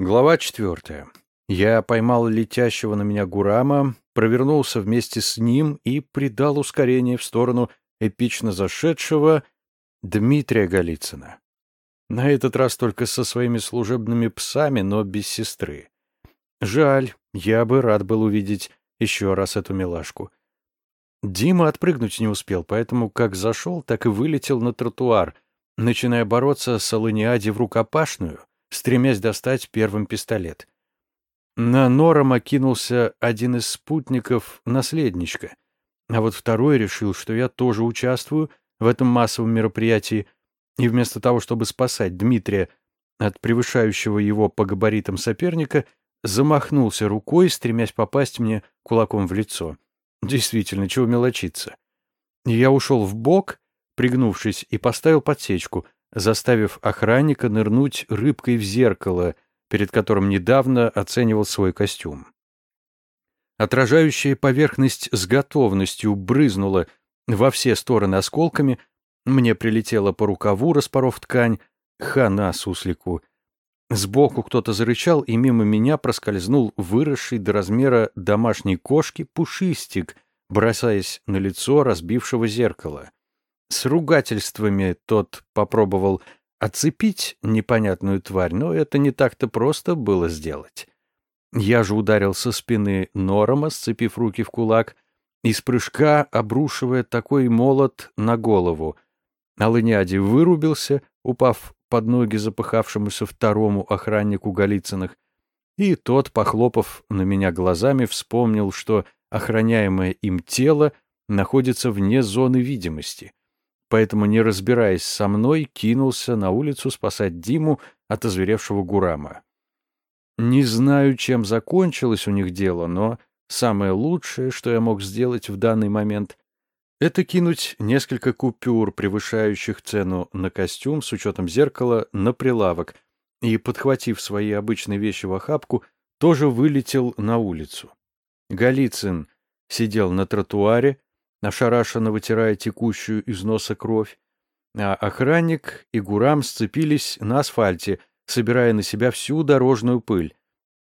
Глава четвертая. Я поймал летящего на меня Гурама, провернулся вместе с ним и придал ускорение в сторону эпично зашедшего Дмитрия Голицына. На этот раз только со своими служебными псами, но без сестры. Жаль, я бы рад был увидеть еще раз эту милашку. Дима отпрыгнуть не успел, поэтому как зашел, так и вылетел на тротуар, начиная бороться с Аланиади в рукопашную, стремясь достать первым пистолет. На Нором окинулся один из спутников наследничка, а вот второй решил, что я тоже участвую в этом массовом мероприятии, и вместо того, чтобы спасать Дмитрия от превышающего его по габаритам соперника, замахнулся рукой, стремясь попасть мне кулаком в лицо. Действительно, чего мелочиться. Я ушел в бок, пригнувшись, и поставил подсечку, заставив охранника нырнуть рыбкой в зеркало, перед которым недавно оценивал свой костюм. Отражающая поверхность с готовностью брызнула во все стороны осколками, мне прилетело по рукаву, распоров ткань, хана суслику. Сбоку кто-то зарычал, и мимо меня проскользнул выросший до размера домашней кошки пушистик, бросаясь на лицо разбившего зеркало. С ругательствами тот попробовал отцепить непонятную тварь, но это не так-то просто было сделать. Я же ударил со спины Норома, сцепив руки в кулак, из прыжка обрушивая такой молот на голову. Алыняди вырубился, упав под ноги запыхавшемуся второму охраннику Голицыных, и тот, похлопав на меня глазами, вспомнил, что охраняемое им тело находится вне зоны видимости. Поэтому, не разбираясь со мной, кинулся на улицу спасать Диму от озверевшего Гурама. Не знаю, чем закончилось у них дело, но самое лучшее, что я мог сделать в данный момент, это кинуть несколько купюр, превышающих цену на костюм с учетом зеркала, на прилавок, и, подхватив свои обычные вещи в охапку, тоже вылетел на улицу. Голицын сидел на тротуаре, ошарашенно вытирая текущую из носа кровь, а охранник и Гурам сцепились на асфальте, собирая на себя всю дорожную пыль.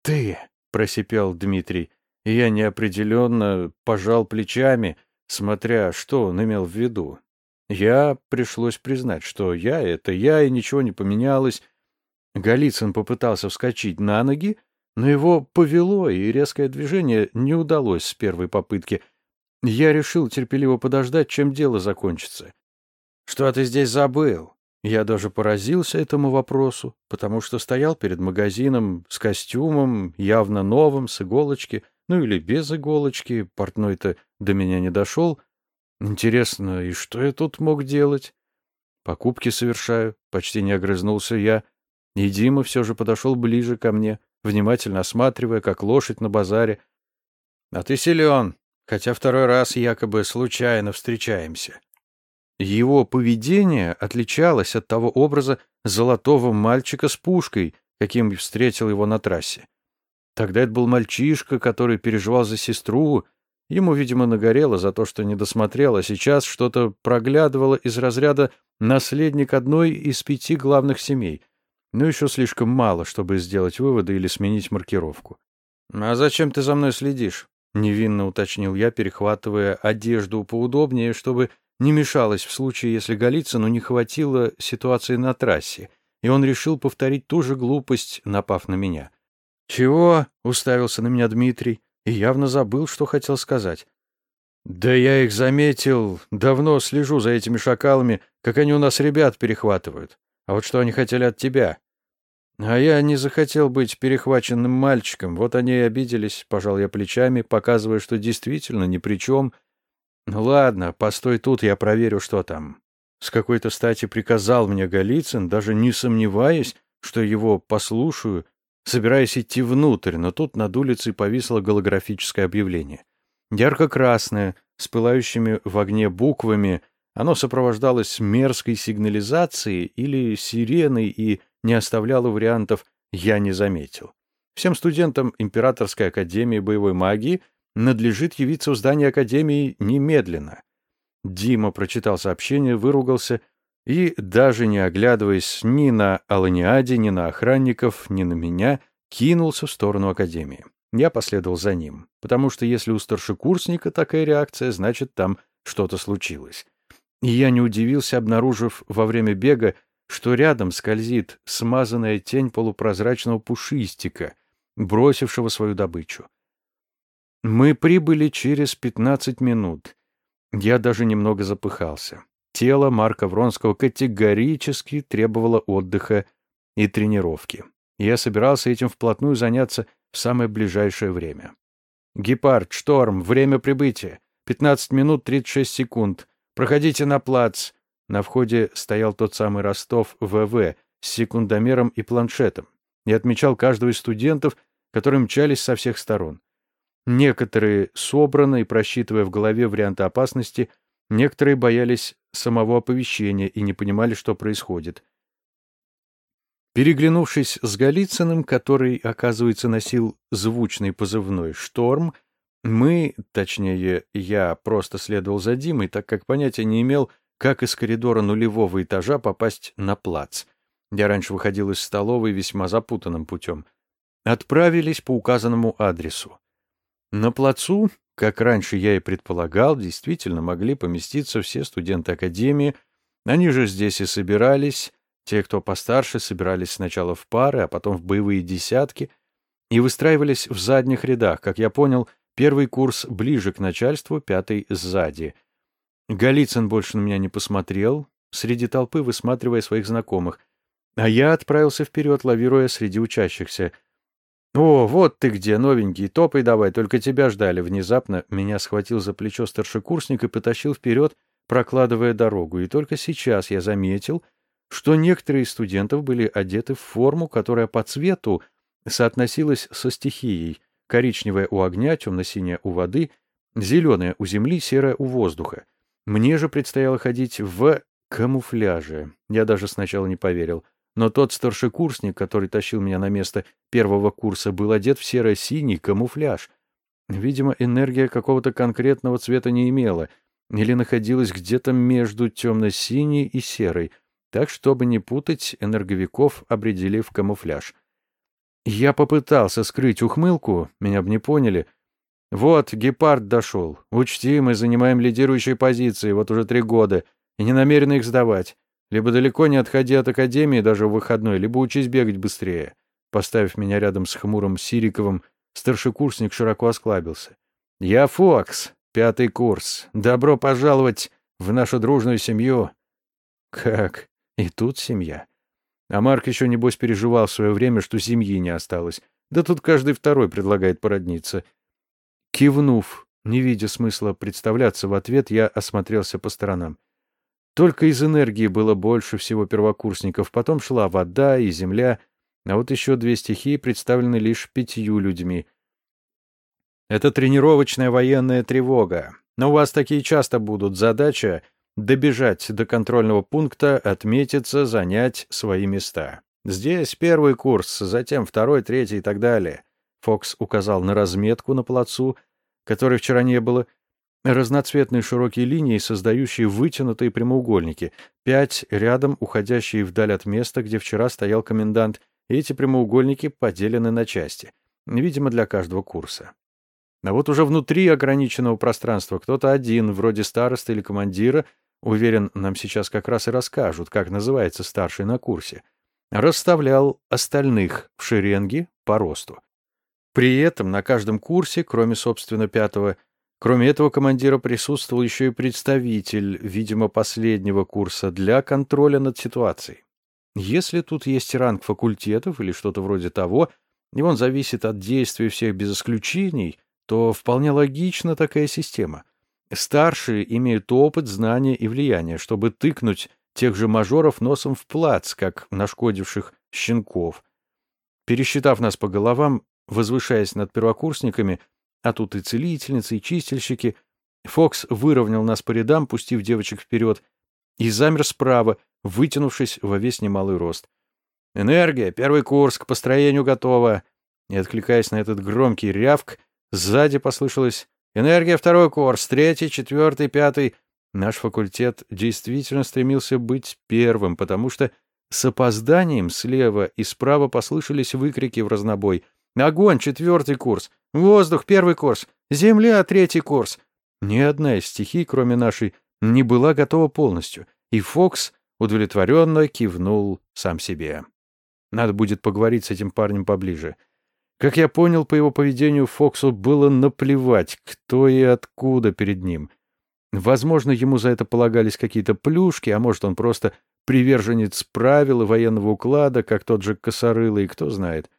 «Ты!» — просипел Дмитрий. Я неопределенно пожал плечами — смотря что он имел в виду. Я пришлось признать, что я — это я, и ничего не поменялось. Голицын попытался вскочить на ноги, но его повело, и резкое движение не удалось с первой попытки. Я решил терпеливо подождать, чем дело закончится. «Что ты здесь забыл?» Я даже поразился этому вопросу, потому что стоял перед магазином с костюмом, явно новым, с иголочки — ну или без иголочки, портной-то до меня не дошел. Интересно, и что я тут мог делать? Покупки совершаю, почти не огрызнулся я. И Дима все же подошел ближе ко мне, внимательно осматривая, как лошадь на базаре. А ты силен, хотя второй раз якобы случайно встречаемся. Его поведение отличалось от того образа золотого мальчика с пушкой, каким встретил его на трассе. Тогда это был мальчишка, который переживал за сестру. Ему, видимо, нагорело за то, что не досмотрел, а сейчас что-то проглядывало из разряда «наследник одной из пяти главных семей». Но еще слишком мало, чтобы сделать выводы или сменить маркировку. «А зачем ты за мной следишь?» — невинно уточнил я, перехватывая одежду поудобнее, чтобы не мешалось в случае, если Голицыну не хватило ситуации на трассе, и он решил повторить ту же глупость, напав на меня. «Чего?» — уставился на меня Дмитрий и явно забыл, что хотел сказать. «Да я их заметил. Давно слежу за этими шакалами, как они у нас ребят перехватывают. А вот что они хотели от тебя?» «А я не захотел быть перехваченным мальчиком. Вот они и обиделись», — пожал я плечами, показывая, что действительно ни при чем. «Ну ладно, постой тут, я проверю, что там». С какой-то стати приказал мне Голицын, даже не сомневаясь, что его послушаю собираясь идти внутрь, но тут над улицей повисло голографическое объявление. Ярко-красное, с пылающими в огне буквами, оно сопровождалось мерзкой сигнализацией или сиреной и не оставляло вариантов «я не заметил». Всем студентам Императорской Академии Боевой Магии надлежит явиться в здание Академии немедленно. Дима прочитал сообщение, выругался и, даже не оглядываясь ни на Аланиаде, ни на охранников, ни на меня, кинулся в сторону академии. Я последовал за ним, потому что если у старшекурсника такая реакция, значит, там что-то случилось. И я не удивился, обнаружив во время бега, что рядом скользит смазанная тень полупрозрачного пушистика, бросившего свою добычу. Мы прибыли через 15 минут. Я даже немного запыхался. Тело Марка Вронского категорически требовало отдыха и тренировки. Я собирался этим вплотную заняться в самое ближайшее время. «Гепард, шторм, время прибытия. 15 минут 36 секунд. Проходите на плац». На входе стоял тот самый Ростов ВВ с секундомером и планшетом и отмечал каждого из студентов, которые мчались со всех сторон. Некоторые, собраны и просчитывая в голове варианты опасности, некоторые боялись самого оповещения и не понимали, что происходит. Переглянувшись с Голицыным, который, оказывается, носил звучный позывной «Шторм», мы, точнее, я просто следовал за Димой, так как понятия не имел, как из коридора нулевого этажа попасть на плац. Я раньше выходил из столовой весьма запутанным путем. Отправились по указанному адресу. На плацу, как раньше я и предполагал, действительно могли поместиться все студенты академии. Они же здесь и собирались. Те, кто постарше, собирались сначала в пары, а потом в боевые десятки и выстраивались в задних рядах. Как я понял, первый курс ближе к начальству, пятый сзади. Голицын больше на меня не посмотрел, среди толпы высматривая своих знакомых, а я отправился вперед, лавируя среди учащихся — «О, вот ты где, новенький, топай давай, только тебя ждали». Внезапно меня схватил за плечо старшекурсник и потащил вперед, прокладывая дорогу. И только сейчас я заметил, что некоторые из студентов были одеты в форму, которая по цвету соотносилась со стихией. Коричневая у огня, темно-синяя у воды, зеленая у земли, серая у воздуха. Мне же предстояло ходить в камуфляже. Я даже сначала не поверил. Но тот старшекурсник, который тащил меня на место первого курса, был одет в серо-синий камуфляж. Видимо, энергия какого-то конкретного цвета не имела или находилась где-то между темно-синей и серой, так, чтобы не путать, энерговиков определив камуфляж. Я попытался скрыть ухмылку, меня бы не поняли. Вот, гепард дошел. Учти, мы занимаем лидирующие позиции вот уже три года и не намерены их сдавать. Либо далеко не отходи от академии даже в выходной, либо учись бегать быстрее. Поставив меня рядом с хмурым Сириковым, старшекурсник широко осклабился. «Я Фокс, пятый курс. Добро пожаловать в нашу дружную семью». «Как? И тут семья?» А Марк еще, небось, переживал в свое время, что семьи не осталось. Да тут каждый второй предлагает породниться. Кивнув, не видя смысла представляться в ответ, я осмотрелся по сторонам. Только из энергии было больше всего первокурсников, потом шла вода и земля, а вот еще две стихии представлены лишь пятью людьми. Это тренировочная военная тревога. Но у вас такие часто будут. Задача — добежать до контрольного пункта, отметиться, занять свои места. Здесь первый курс, затем второй, третий и так далее. Фокс указал на разметку на плацу, которой вчера не было, Разноцветные широкие линии, создающие вытянутые прямоугольники, пять рядом, уходящие вдаль от места, где вчера стоял комендант, и эти прямоугольники поделены на части, видимо, для каждого курса. А вот уже внутри ограниченного пространства кто-то один, вроде староста или командира, уверен, нам сейчас как раз и расскажут, как называется старший на курсе, расставлял остальных в шеренги по росту. При этом на каждом курсе, кроме, собственно, пятого, Кроме этого командира присутствовал еще и представитель, видимо, последнего курса для контроля над ситуацией. Если тут есть ранг факультетов или что-то вроде того, и он зависит от действий всех без исключений, то вполне логична такая система. Старшие имеют опыт, знания и влияние, чтобы тыкнуть тех же мажоров носом в плац, как нашкодивших щенков. Пересчитав нас по головам, возвышаясь над первокурсниками, а тут и целительницы, и чистильщики. Фокс выровнял нас по рядам, пустив девочек вперед, и замер справа, вытянувшись во весь немалый рост. «Энергия, первый курс, к построению готова!» И, откликаясь на этот громкий рявк, сзади послышалось «Энергия, второй курс, третий, четвертый, пятый...» Наш факультет действительно стремился быть первым, потому что С опозданием слева и справа послышались выкрики в разнобой. «Огонь! Четвертый курс! Воздух! Первый курс! Земля! Третий курс!» Ни одна из стихий, кроме нашей, не была готова полностью, и Фокс удовлетворенно кивнул сам себе. Надо будет поговорить с этим парнем поближе. Как я понял, по его поведению Фоксу было наплевать, кто и откуда перед ним. Возможно, ему за это полагались какие-то плюшки, а может, он просто приверженец правил военного уклада, как тот же Косорылый, кто знает.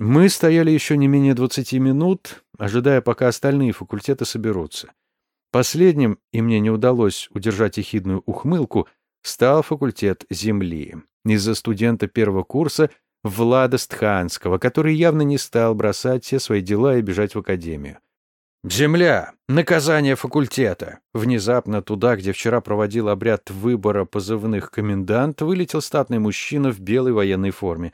Мы стояли еще не менее двадцати минут, ожидая, пока остальные факультеты соберутся. Последним, и мне не удалось удержать ехидную ухмылку, стал факультет земли. Из-за студента первого курса Влада Стханского, который явно не стал бросать все свои дела и бежать в академию. «Земля! Наказание факультета!» Внезапно туда, где вчера проводил обряд выбора позывных комендант, вылетел статный мужчина в белой военной форме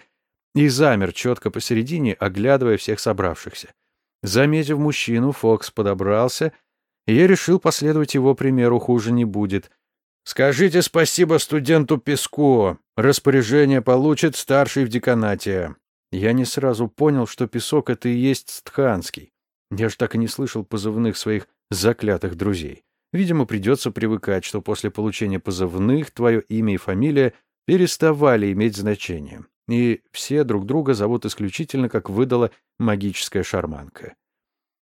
и замер четко посередине, оглядывая всех собравшихся. Заметив мужчину, Фокс подобрался, и я решил последовать его примеру, хуже не будет. «Скажите спасибо студенту Песку. Распоряжение получит старший в деканате». Я не сразу понял, что Песок — это и есть Стханский. Я ж так и не слышал позывных своих заклятых друзей. Видимо, придется привыкать, что после получения позывных твое имя и фамилия переставали иметь значение. И все друг друга зовут исключительно, как выдала магическая шарманка.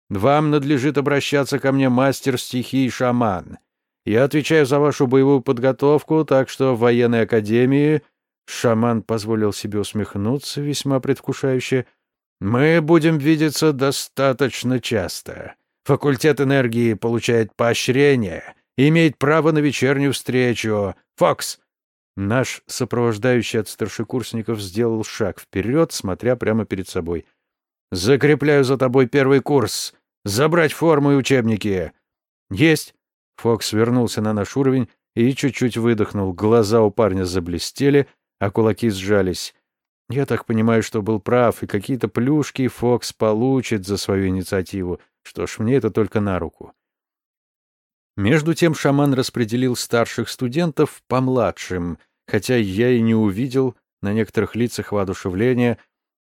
«Вам надлежит обращаться ко мне мастер стихий шаман. Я отвечаю за вашу боевую подготовку, так что в военной академии...» Шаман позволил себе усмехнуться весьма предвкушающе — мы будем видеться достаточно часто. Факультет энергии получает поощрение, имеет право на вечернюю встречу. Фокс!» Наш сопровождающий от старшекурсников сделал шаг вперед, смотря прямо перед собой. «Закрепляю за тобой первый курс. Забрать форму и учебники». «Есть!» Фокс вернулся на наш уровень и чуть-чуть выдохнул. Глаза у парня заблестели, а кулаки сжались. Я так понимаю, что был прав, и какие-то плюшки Фокс получит за свою инициативу. Что ж, мне это только на руку. Между тем шаман распределил старших студентов по младшим, хотя я и не увидел на некоторых лицах воодушевления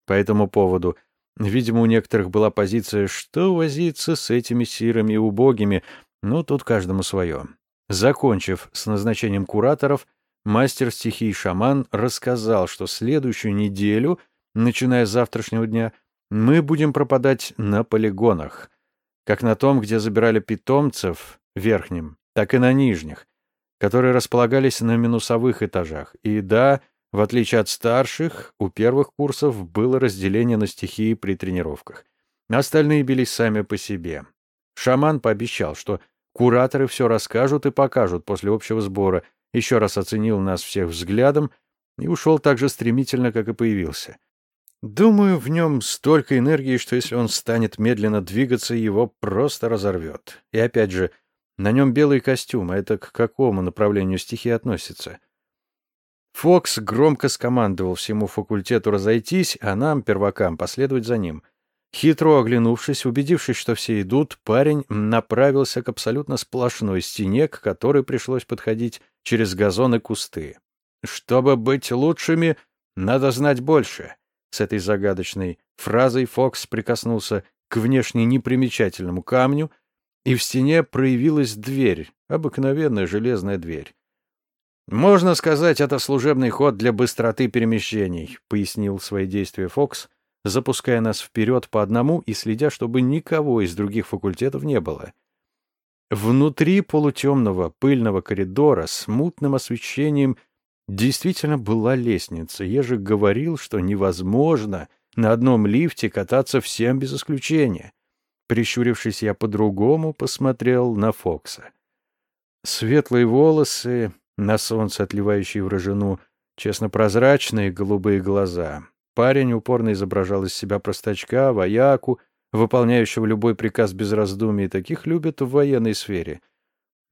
по этому поводу. Видимо, у некоторых была позиция, что возиться с этими сирами и убогими, но тут каждому свое. Закончив с назначением кураторов, мастер стихий шаман рассказал, что следующую неделю, начиная с завтрашнего дня, мы будем пропадать на полигонах, как на том, где забирали питомцев, верхним, так и на нижних, которые располагались на минусовых этажах. И да, в отличие от старших, у первых курсов было разделение на стихии при тренировках. Остальные бились сами по себе. Шаман пообещал, что кураторы все расскажут и покажут после общего сбора, еще раз оценил нас всех взглядом и ушел так же стремительно, как и появился. Думаю, в нем столько энергии, что если он станет медленно двигаться, его просто разорвет. И опять же, на нем белый костюм, а это к какому направлению стихии относится? Фокс громко скомандовал всему факультету разойтись, а нам, первакам, последовать за ним. Хитро оглянувшись, убедившись, что все идут, парень направился к абсолютно сплошной стене, к которой пришлось подходить через газон и кусты. «Чтобы быть лучшими, надо знать больше». С этой загадочной фразой Фокс прикоснулся к внешне непримечательному камню, и в стене проявилась дверь, обыкновенная железная дверь. «Можно сказать, это служебный ход для быстроты перемещений», — пояснил свои действия Фокс, запуская нас вперед по одному и следя, чтобы никого из других факультетов не было. Внутри полутемного пыльного коридора с мутным освещением действительно была лестница. Я же говорил, что невозможно на одном лифте кататься всем без исключения. Прищурившись, я по-другому посмотрел на Фокса. Светлые волосы, на солнце отливающие в рыжину, честно прозрачные голубые глаза. Парень упорно изображал из себя простачка, вояку — выполняющего любой приказ без раздумий, таких любят в военной сфере.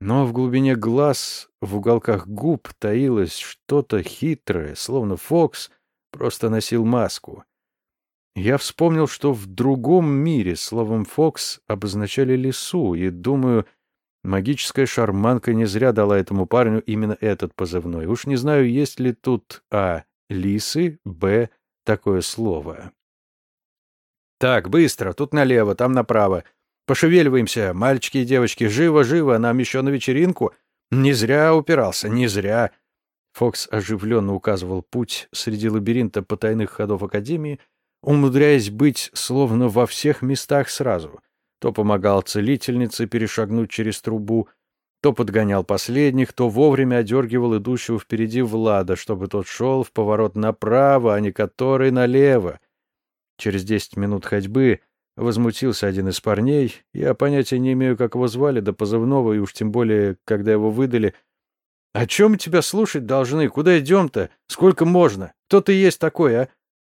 Но в глубине глаз, в уголках губ таилось что-то хитрое, словно Фокс просто носил маску. Я вспомнил, что в другом мире словом «фокс» обозначали лису, и думаю, Магическая шарманка не зря дала этому парню именно этот позывной. Уж не знаю, есть ли тут А. Лисы, Б. Такое слово. Так, быстро, тут налево, там направо. Пошевеливаемся, мальчики и девочки, живо-живо, нам еще на вечеринку. Не зря упирался, не зря. Фокс оживленно указывал путь среди лабиринта потайных ходов Академии, умудряясь быть словно во всех местах сразу. То помогал целительнице перешагнуть через трубу, то подгонял последних, то вовремя одергивал идущего впереди Влада, чтобы тот шел в поворот направо, а не который налево. Через десять минут ходьбы возмутился один из парней. Я понятия не имею, как его звали, до позывного, и уж тем более, когда его выдали. «О чем тебя слушать должны? Куда идем-то? Сколько можно? Кто ты есть такой, а?»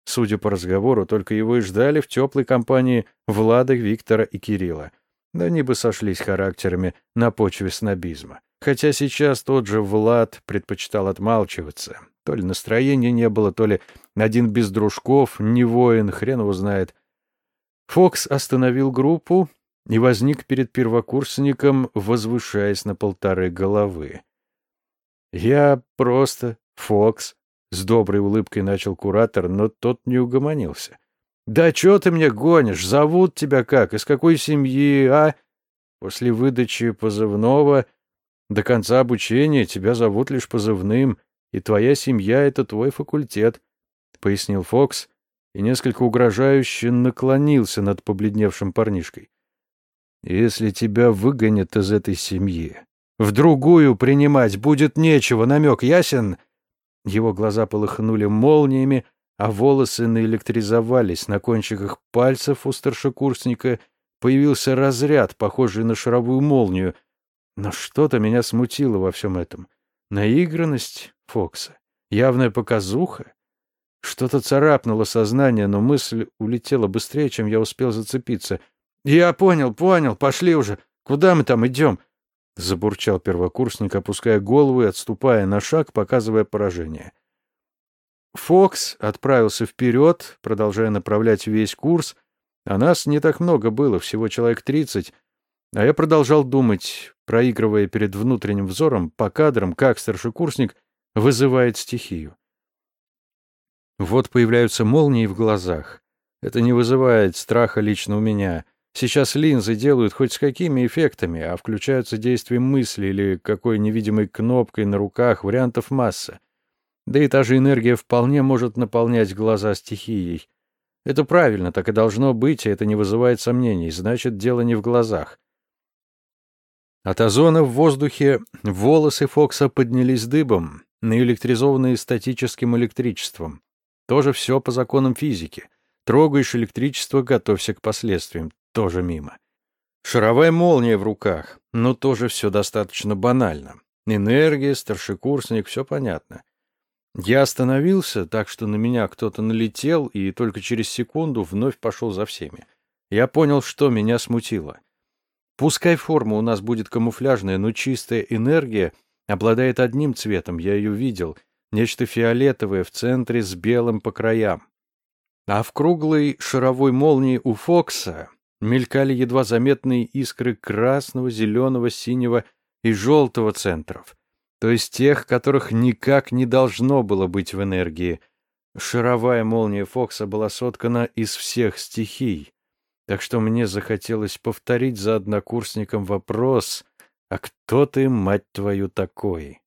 Судя по разговору, только его и ждали в теплой компании Влада, Виктора и Кирилла. Да они бы сошлись характерами на почве снобизма. Хотя сейчас тот же Влад предпочитал отмалчиваться. То ли настроения не было, то ли один без дружков, не воин, хрен его знает. Фокс остановил группу и возник перед первокурсником, возвышаясь на полторы головы. «Я просто Фокс», — с доброй улыбкой начал куратор, но тот не угомонился. «Да чё ты мне гонишь? Зовут тебя как? Из какой семьи, а?» После выдачи позывного до конца обучения тебя зовут лишь позывным, и твоя семья — это твой факультет, — пояснил Фокс и несколько угрожающе наклонился над побледневшим парнишкой. «Если тебя выгонят из этой семьи, в другую принимать будет нечего, намек ясен?» Его глаза полыхнули молниями, а волосы наэлектризовались. На кончиках пальцев у старшекурсника появился разряд, похожий на шаровую молнию. Но что-то меня смутило во всем этом. Наигранность Фокса, явная показуха. Что-то царапнуло сознание, но мысль улетела быстрее, чем я успел зацепиться. «Я понял, понял, пошли уже. Куда мы там идем?» Забурчал первокурсник, опуская голову и отступая на шаг, показывая поражение. Фокс отправился вперед, продолжая направлять весь курс, а нас не так много было, всего человек тридцать, а я продолжал думать, проигрывая перед внутренним взором по кадрам, как старшекурсник вызывает стихию. Вот появляются молнии в глазах. Это не вызывает страха лично у меня. Сейчас линзы делают хоть с какими эффектами, а включаются действием мысли или какой невидимой кнопкой на руках, вариантов масса. Да и та же энергия вполне может наполнять глаза стихией. Это правильно, так и должно быть, и это не вызывает сомнений. Значит, дело не в глазах. От озона в воздухе волосы Фокса поднялись дыбом, наэлектризованные статическим электричеством. Тоже все по законам физики. Трогаешь электричество, готовься к последствиям. Тоже мимо. Шаровая молния в руках. Но тоже все достаточно банально. Энергия, старшекурсник, все понятно. Я остановился, так что на меня кто-то налетел и только через секунду вновь пошел за всеми. Я понял, что меня смутило. Пускай форма у нас будет камуфляжная, но чистая энергия обладает одним цветом, я ее видел, нечто фиолетовое в центре с белым по краям. А в круглой шаровой молнии у Фокса мелькали едва заметные искры красного, зеленого, синего и желтого центров то есть тех, которых никак не должно было быть в энергии. Шаровая молния Фокса была соткана из всех стихий, так что мне захотелось повторить за однокурсником вопрос «А кто ты, мать твою, такой?»